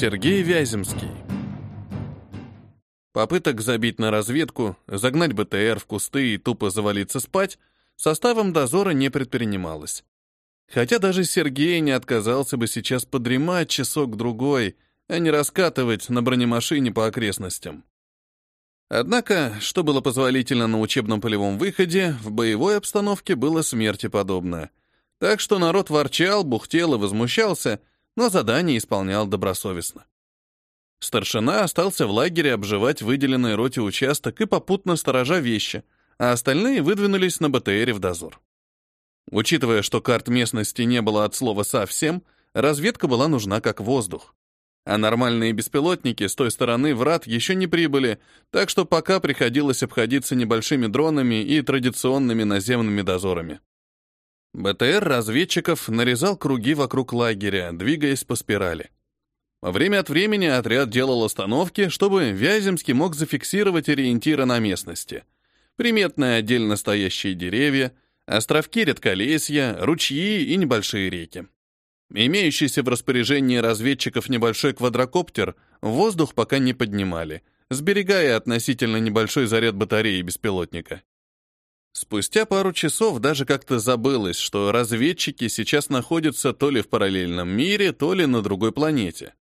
Сергей Вяземский. Попыток забить на разведку, загнать БТР в кусты и тупо завалиться спать составом дозора не предпринималось. Хотя даже Сергей не отказался бы сейчас подремать часок-другой, а не раскатывать на бронемашине по окрестностям. Однако, что было позволительно на учебном полевом выходе, в боевой обстановке было смерти подобно. Так что народ ворчал, бухтел и возмущался, но задание исполнял добросовестно. Старшина остался в лагере обживать выделенной роте участок и попутно сторожа вещи, а остальные выдвинулись на БТРе в дозор. Учитывая, что карт местности не было от слова совсем, разведка была нужна как воздух. А нормальные беспилотники с той стороны врат еще не прибыли, так что пока приходилось обходиться небольшими дронами и традиционными наземными дозорами. БТР разведчиков нарезал круги вокруг лагеря, двигаясь по спирали. Время от времени отряд делал остановки, чтобы Вяземский мог зафиксировать ориентиры на местности. Приметные отдельно стоящие деревья, островки редколесья, ручьи и небольшие реки. Имеющийся в распоряжении разведчиков небольшой квадрокоптер воздух пока не поднимали, сберегая относительно небольшой заряд батареи беспилотника. Спустя пару часов даже как-то забылось, что разведчики сейчас находятся то ли в параллельном мире, то ли на другой планете.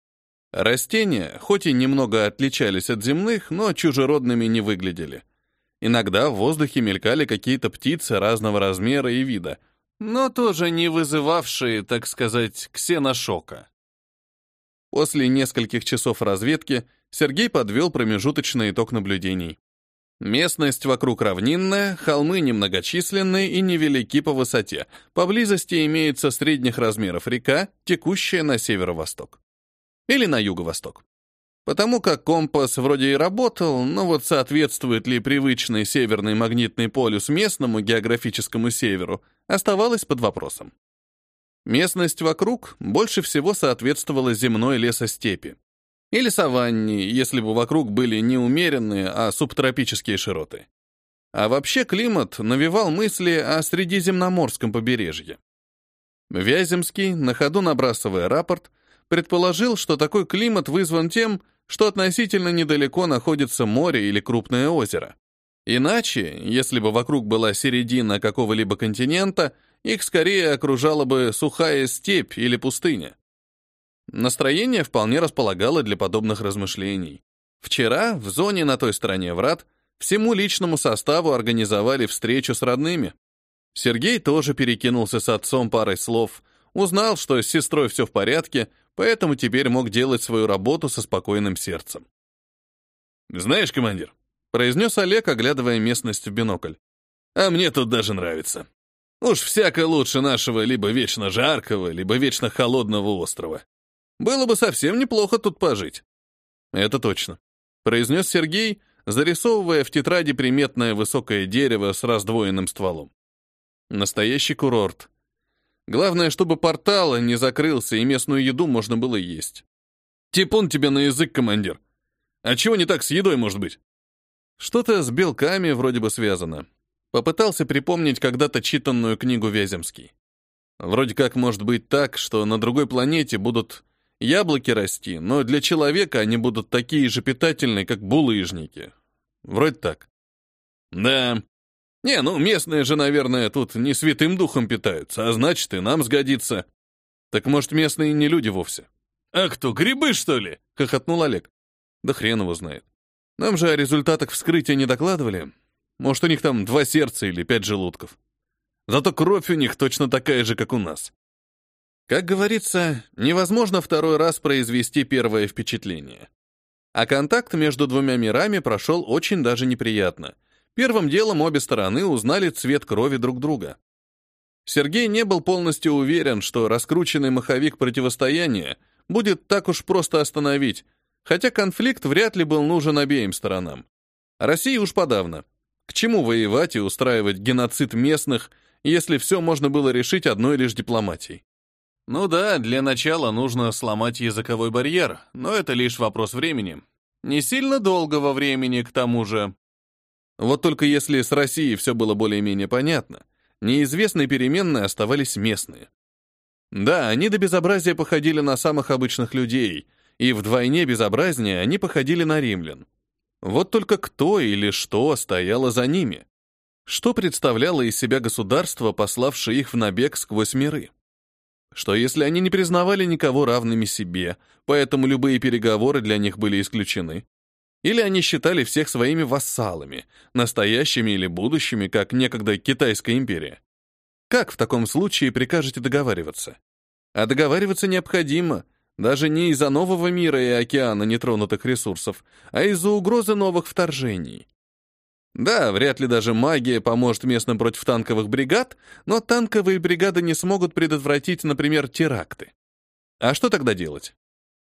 Растения, хоть и немного отличались от земных, но чужеродными не выглядели. Иногда в воздухе мелькали какие-то птицы разного размера и вида, но тоже не вызывавшие, так сказать, ксеношока. После нескольких часов разведки Сергей подвел промежуточный итог наблюдений. Местность вокруг равнинная, холмы немногочисленные и невелики по высоте. Поблизости имеется средних размеров река, текущая на северо-восток. Или на юго-восток. Потому как компас вроде и работал, но вот соответствует ли привычный северный магнитный полюс местному географическому северу, оставалось под вопросом. Местность вокруг больше всего соответствовала земной лесостепи. Или саванне, если бы вокруг были не умеренные, а субтропические широты. А вообще климат навевал мысли о Средиземноморском побережье. Вяземский, на ходу набрасывая рапорт, предположил, что такой климат вызван тем, что относительно недалеко находится море или крупное озеро. Иначе, если бы вокруг была середина какого-либо континента, их скорее окружала бы сухая степь или пустыня. Настроение вполне располагало для подобных размышлений. Вчера в зоне на той стороне врат всему личному составу организовали встречу с родными. Сергей тоже перекинулся с отцом парой слов, узнал, что с сестрой все в порядке, поэтому теперь мог делать свою работу со спокойным сердцем. «Знаешь, командир», — произнес Олег, оглядывая местность в бинокль, «а мне тут даже нравится. Уж всяко лучше нашего либо вечно жаркого, либо вечно холодного острова. Было бы совсем неплохо тут пожить». «Это точно», — произнес Сергей, зарисовывая в тетради приметное высокое дерево с раздвоенным стволом. Настоящий курорт — Главное, чтобы портал не закрылся, и местную еду можно было есть. Типун тебе на язык, командир. А чего не так с едой, может быть? Что-то с белками вроде бы связано. Попытался припомнить когда-то читанную книгу Вяземский. Вроде как может быть так, что на другой планете будут яблоки расти, но для человека они будут такие же питательные, как булыжники. Вроде так. Да, не, ну местные же, наверное, тут не святым духом питаются, а значит, и нам сгодится. Так может, местные не люди вовсе? А кто, грибы, что ли? Хохотнул Олег. Да хрен его знает. Нам же о результатах вскрытия не докладывали. Может, у них там два сердца или пять желудков. Зато кровь у них точно такая же, как у нас. Как говорится, невозможно второй раз произвести первое впечатление. А контакт между двумя мирами прошел очень даже неприятно — Первым делом обе стороны узнали цвет крови друг друга. Сергей не был полностью уверен, что раскрученный маховик противостояния будет так уж просто остановить, хотя конфликт вряд ли был нужен обеим сторонам. России уж подавно. К чему воевать и устраивать геноцид местных, если все можно было решить одной лишь дипломатией? Ну да, для начала нужно сломать языковой барьер, но это лишь вопрос времени. Не сильно долгого времени, к тому же. Вот только если с Россией все было более-менее понятно, неизвестные переменные оставались местные. Да, они до безобразия походили на самых обычных людей, и вдвойне безобразнее они походили на римлян. Вот только кто или что стояло за ними? Что представляло из себя государство, пославшее их в набег сквозь миры? Что если они не признавали никого равными себе, поэтому любые переговоры для них были исключены? Или они считали всех своими вассалами, настоящими или будущими, как некогда Китайская империя? Как в таком случае прикажете договариваться? А договариваться необходимо, даже не из-за нового мира и океана нетронутых ресурсов, а из-за угрозы новых вторжений. Да, вряд ли даже магия поможет местным против танковых бригад, но танковые бригады не смогут предотвратить, например, теракты. А что тогда делать?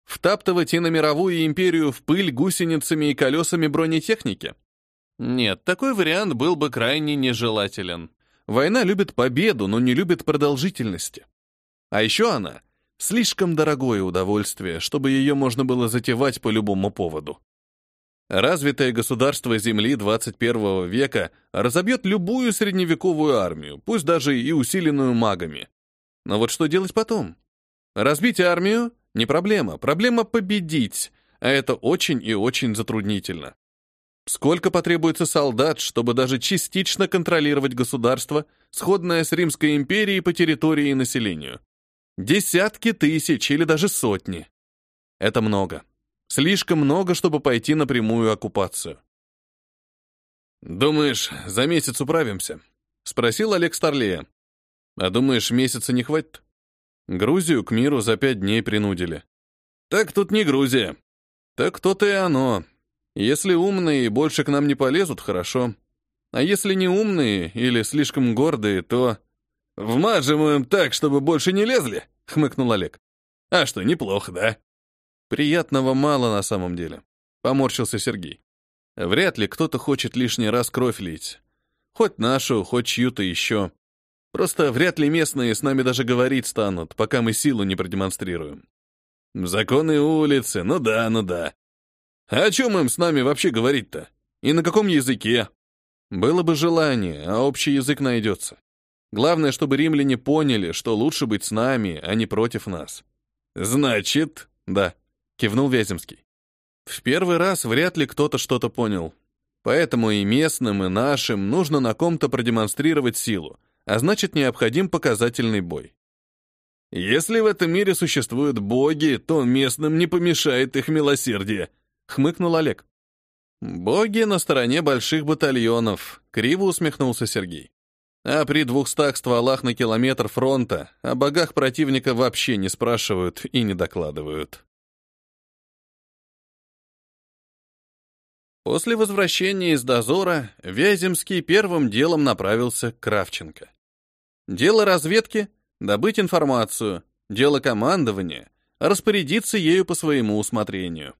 Втаптывать и на мировую империю в пыль гусеницами и колесами бронетехники? Нет, такой вариант был бы крайне нежелателен. Война любит победу, но не любит продолжительности. А еще она — слишком дорогое удовольствие, чтобы ее можно было затевать по любому поводу. Развитое государство Земли 21 века разобьет любую средневековую армию, пусть даже и усиленную магами. Но вот что делать потом? Разбить армию — не проблема, проблема победить, а это очень и очень затруднительно. Сколько потребуется солдат, чтобы даже частично контролировать государство, сходное с Римской империей по территории и населению? Десятки тысяч или даже сотни. Это много. Слишком много, чтобы пойти на прямую оккупацию. «Думаешь, за месяц управимся?» — спросил Олег Старлея. «А думаешь, месяца не хватит?» Грузию к миру за пять дней принудили. «Так тут не Грузия. Так то-то и оно. Если умные больше к нам не полезут, хорошо. А если не умные или слишком гордые, то... «Вмажем им так, чтобы больше не лезли», — хмыкнул Олег. «А что, неплохо, да?» «Приятного мало на самом деле», — поморщился Сергей. «Вряд ли кто-то хочет лишний раз кровь лить. Хоть нашу, хоть чью-то еще. Просто вряд ли местные с нами даже говорить станут, пока мы силу не продемонстрируем». «Законы улицы, ну да, ну да. А о чем им с нами вообще говорить-то? И на каком языке? Было бы желание, а общий язык найдется. Главное, чтобы римляне поняли, что лучше быть с нами, а не против нас. Значит, да, кивнул Вяземский. В первый раз вряд ли кто-то что-то понял. Поэтому и местным, и нашим нужно на ком-то продемонстрировать силу, а значит, необходим показательный бой. Если в этом мире существуют боги, то местным не помешает их милосердие, — хмыкнул Олег. «Боги на стороне больших батальонов», — криво усмехнулся Сергей. «А при двухстах стволах на километр фронта о богах противника вообще не спрашивают и не докладывают». После возвращения из дозора Вяземский первым делом направился к Кравченко. Дело разведки — добыть информацию, дело командования — распорядиться ею по своему усмотрению.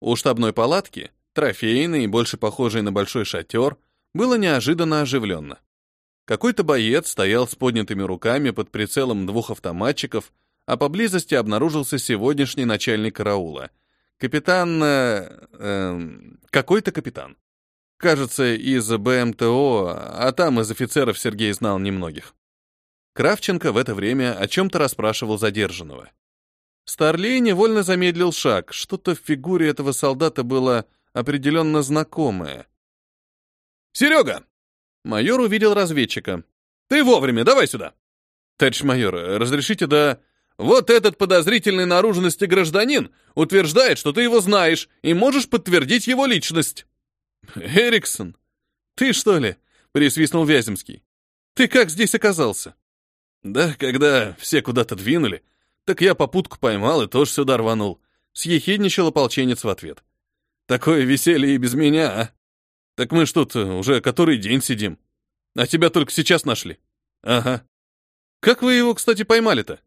У штабной палатки, трофейной больше похожей на большой шатер, было неожиданно оживленно. Какой-то боец стоял с поднятыми руками под прицелом двух автоматчиков, а поблизости обнаружился сегодняшний начальник караула. Капитан... Э, э, какой-то капитан. Кажется, из БМТО, а там из офицеров Сергей знал немногих. Кравченко в это время о чем-то расспрашивал задержанного. Старлей невольно замедлил шаг. Что-то в фигуре этого солдата было определенно знакомое. «Серега!» Майор увидел разведчика. «Ты вовремя, давай сюда!» «Товарищ майор, разрешите да...» «Вот этот подозрительный наружности гражданин утверждает, что ты его знаешь и можешь подтвердить его личность». «Эриксон, ты что ли?» — присвистнул Вяземский. «Ты как здесь оказался?» «Да, когда все куда-то двинули, так я попутку поймал и тоже сюда рванул. Съехидничал ополченец в ответ. Такое веселье и без меня, а? Так мы ж тут уже который день сидим. А тебя только сейчас нашли. Ага. Как вы его, кстати, поймали-то?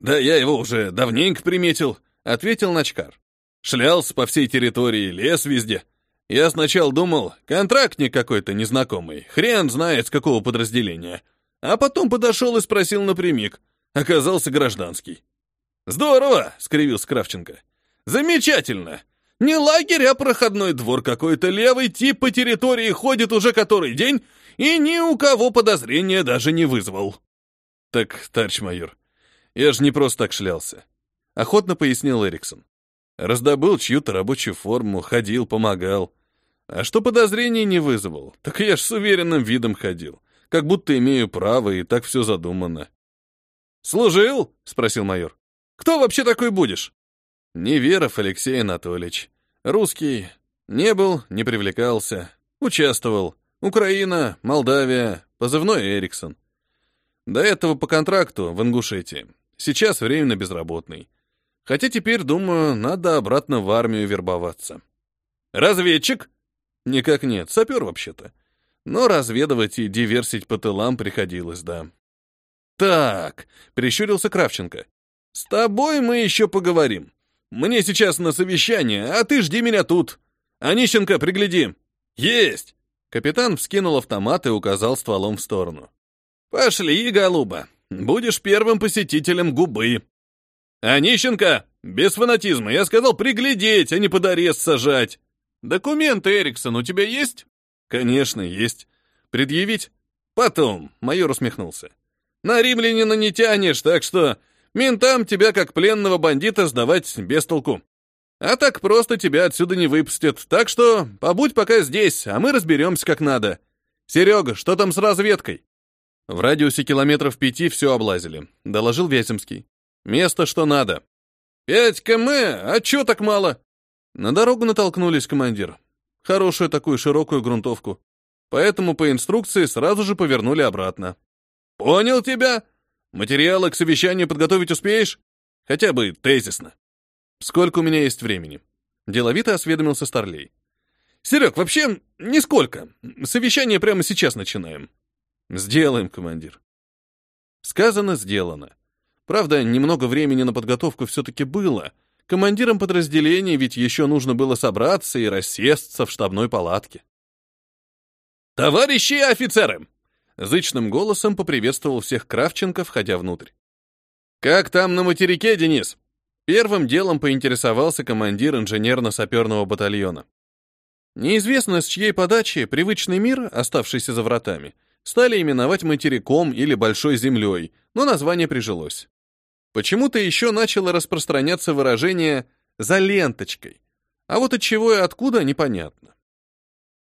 Да я его уже давненько приметил, ответил Начкар. Шлялся по всей территории, лес везде. Я сначала думал, контрактник какой-то незнакомый, хрен знает с какого подразделения. А потом подошел и спросил напрямик. Оказался гражданский. «Здорово!» — скривился Кравченко. «Замечательно! Не лагерь, а проходной двор какой-то левый тип по территории ходит уже который день и ни у кого подозрения даже не вызвал». «Так, товарищ майор, я же не просто так шлялся. охотно пояснил Эриксон. Раздобыл чью-то рабочую форму, ходил, помогал. А что подозрений не вызвал? Так я ж с уверенным видом ходил. Как будто имею право, и так все задумано. «Служил?» — спросил майор. «Кто вообще такой будешь?» «Неверов Алексей Анатольевич. Русский. Не был, не привлекался. Участвовал. Украина, Молдавия, позывной Эриксон. До этого по контракту в Ингушетии. Сейчас временно безработный. Хотя теперь, думаю, надо обратно в армию вербоваться. Разведчик? Никак нет, сапер вообще-то. Но разведывать и диверсить по тылам приходилось, да. Так, прищурился Кравченко. С тобой мы еще поговорим. Мне сейчас на совещание, а ты жди меня тут. Онищенко, пригляди. Есть! Капитан вскинул автомат и указал стволом в сторону. Пошли, голуба. Будешь первым посетителем губы. Онищенко, без фанатизма. Я сказал приглядеть, а не под арест сажать. Документы, Эриксон, у тебя есть? Конечно, есть. Предъявить? Потом, майор усмехнулся. На римлянина не тянешь, так что ментам тебя как пленного бандита сдавать без толку. А так просто тебя отсюда не выпустят. Так что побудь пока здесь, а мы разберемся как надо. Серега, что там с разведкой? В радиусе километров пяти все облазили, доложил Вяземский. Место что надо. Пять км? А чё так мало? На дорогу натолкнулись, командир. Хорошую такую широкую грунтовку. Поэтому по инструкции сразу же повернули обратно. Понял тебя? Материалы к совещанию подготовить успеешь? Хотя бы тезисно. Сколько у меня есть времени? Деловито осведомился Старлей. Серег, вообще нисколько. Совещание прямо сейчас начинаем. Сделаем, командир. Сказано, сделано. Правда, немного времени на подготовку все-таки было. Командирам подразделений ведь еще нужно было собраться и рассесться в штабной палатке. «Товарищи офицеры!» Зычным голосом поприветствовал всех Кравченко, входя внутрь. «Как там на материке, Денис?» Первым делом поинтересовался командир инженерно-саперного батальона. Неизвестно, с чьей подачи привычный мир, оставшийся за вратами, стали именовать материком или большой землей, но название прижилось. Почему-то еще начало распространяться выражение «за ленточкой», а вот от чего и откуда непонятно.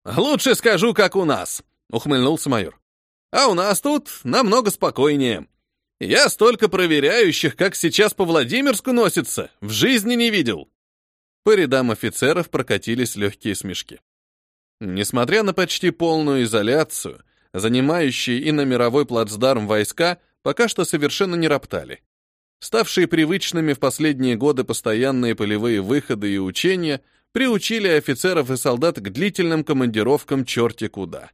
«Лучше скажу, как у нас», — ухмыльнулся майор. «А у нас тут намного спокойнее. Я столько проверяющих, как сейчас по Владимирску носится, в жизни не видел. По рядам офицеров прокатились легкие смешки. Несмотря на почти полную изоляцию, занимающие и на мировой плацдарм войска пока что совершенно не роптали. Ставшие привычными в последние годы постоянные полевые выходы и учения приучили офицеров и солдат к длительным командировкам черти куда.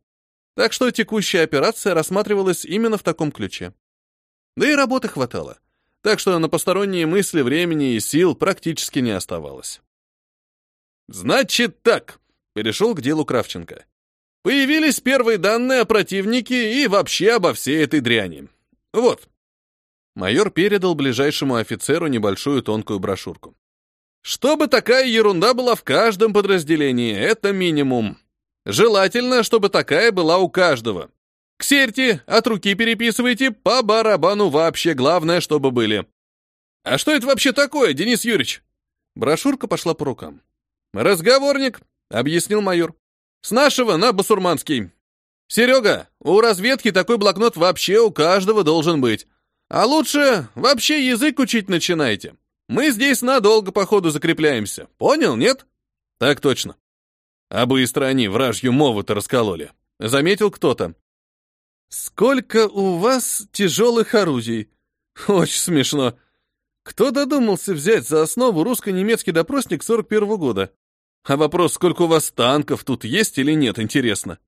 Так что текущая операция рассматривалась именно в таком ключе. Да и работы хватало. Так что на посторонние мысли времени и сил практически не оставалось. «Значит так», — перешел к делу Кравченко. «Появились первые данные о противнике и вообще обо всей этой дряни. Вот». Майор передал ближайшему офицеру небольшую тонкую брошюрку. «Чтобы такая ерунда была в каждом подразделении, это минимум. Желательно, чтобы такая была у каждого. Ксерьте, от руки переписывайте, по барабану вообще, главное, чтобы были. А что это вообще такое, Денис Юрьевич? Брошюрка пошла по рукам. Разговорник, объяснил майор. С нашего на басурманский. Серега, у разведки такой блокнот вообще у каждого должен быть. А лучше вообще язык учить начинайте. Мы здесь надолго, походу, закрепляемся. Понял, нет? Так точно. А быстро они вражью мову-то раскололи. Заметил кто-то. «Сколько у вас тяжелых орудий?» «Очень смешно. Кто додумался взять за основу русско-немецкий допросник 41 -го года? А вопрос, сколько у вас танков тут есть или нет, интересно?»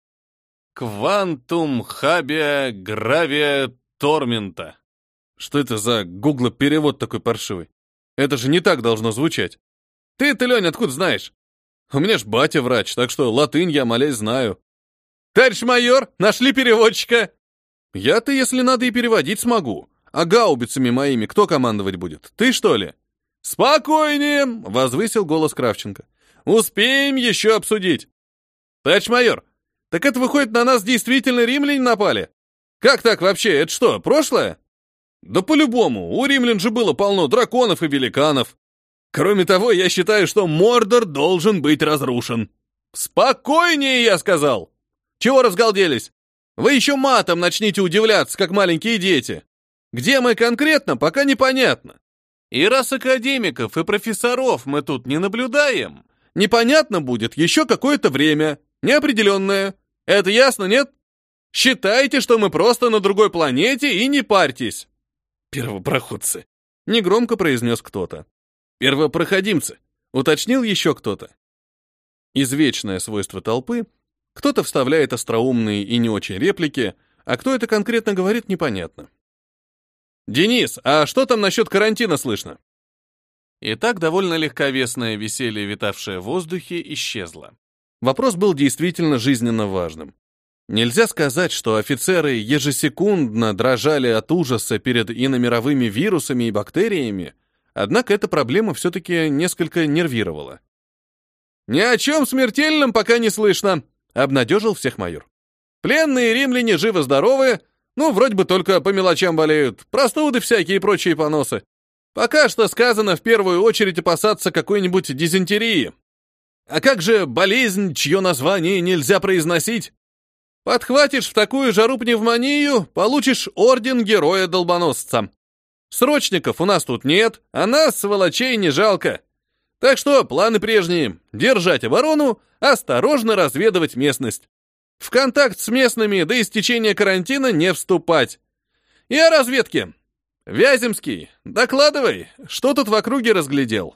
«Квантум хабия гравия тормента». Что это за гугло-перевод такой паршивый? Это же не так должно звучать. Ты-то, Лень, откуда знаешь? У меня ж батя врач, так что латынь я, молясь, знаю. «Товарищ майор, нашли переводчика!» «Я-то, если надо, и переводить смогу. А гаубицами моими кто командовать будет? Ты, что ли?» «Спокойнее!» — возвысил голос Кравченко. «Успеем еще обсудить!» «Товарищ майор, так это выходит, на нас действительно римляне напали? Как так вообще? Это что, прошлое?» Да по-любому, у римлян же было полно драконов и великанов. Кроме того, я считаю, что Мордор должен быть разрушен. Спокойнее, я сказал. Чего разгалделись? Вы еще матом начните удивляться, как маленькие дети. Где мы конкретно, пока непонятно. И раз академиков и профессоров мы тут не наблюдаем, непонятно будет еще какое-то время, неопределенное. Это ясно, нет? Считайте, что мы просто на другой планете и не парьтесь. Первопроходцы. Негромко произнес кто-то. Первопроходимцы. Уточнил еще кто-то. Извечное свойство толпы. Кто-то вставляет остроумные и не очень реплики, а кто это конкретно говорит, непонятно. «Денис, а что там насчет карантина слышно?» И так довольно легковесное веселье, витавшее в воздухе, исчезло. Вопрос был действительно жизненно важным. Нельзя сказать, что офицеры ежесекундно дрожали от ужаса перед иномировыми вирусами и бактериями, однако эта проблема все-таки несколько нервировала. «Ни о чем смертельном пока не слышно», — обнадежил всех майор. «Пленные римляне живы-здоровы, ну, вроде бы только по мелочам болеют, простуды всякие и прочие поносы. Пока что сказано в первую очередь опасаться какой-нибудь дизентерии. А как же болезнь, чье название нельзя произносить? Подхватишь в такую жару пневмонию, получишь орден героя-долбоносца. Срочников у нас тут нет, а нас, сволочей, не жалко. Так что планы прежние — держать оборону, осторожно разведывать местность. В контакт с местными до истечения карантина не вступать. И о разведке. Вяземский, докладывай, что тут в округе разглядел?